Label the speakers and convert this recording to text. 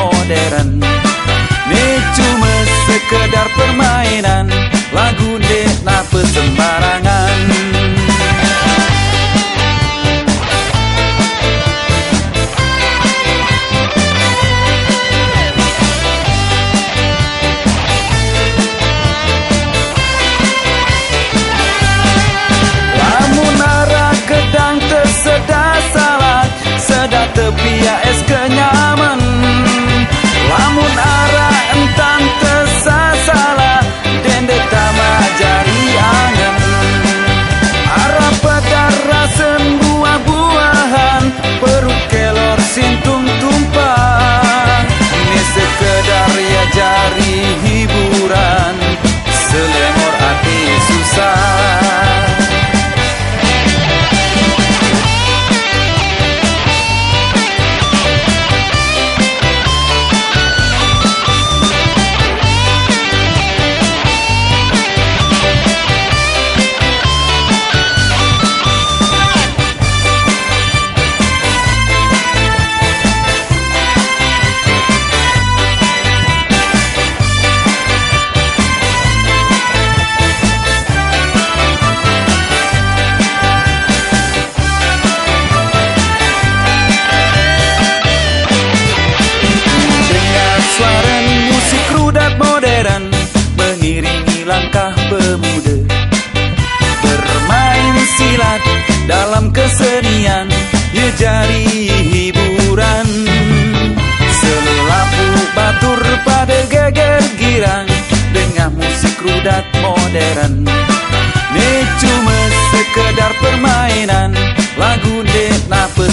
Speaker 1: modern. Ini cuma sekedar permainan rudat modern. Ini cuma sekedar permainan Lagu dek napa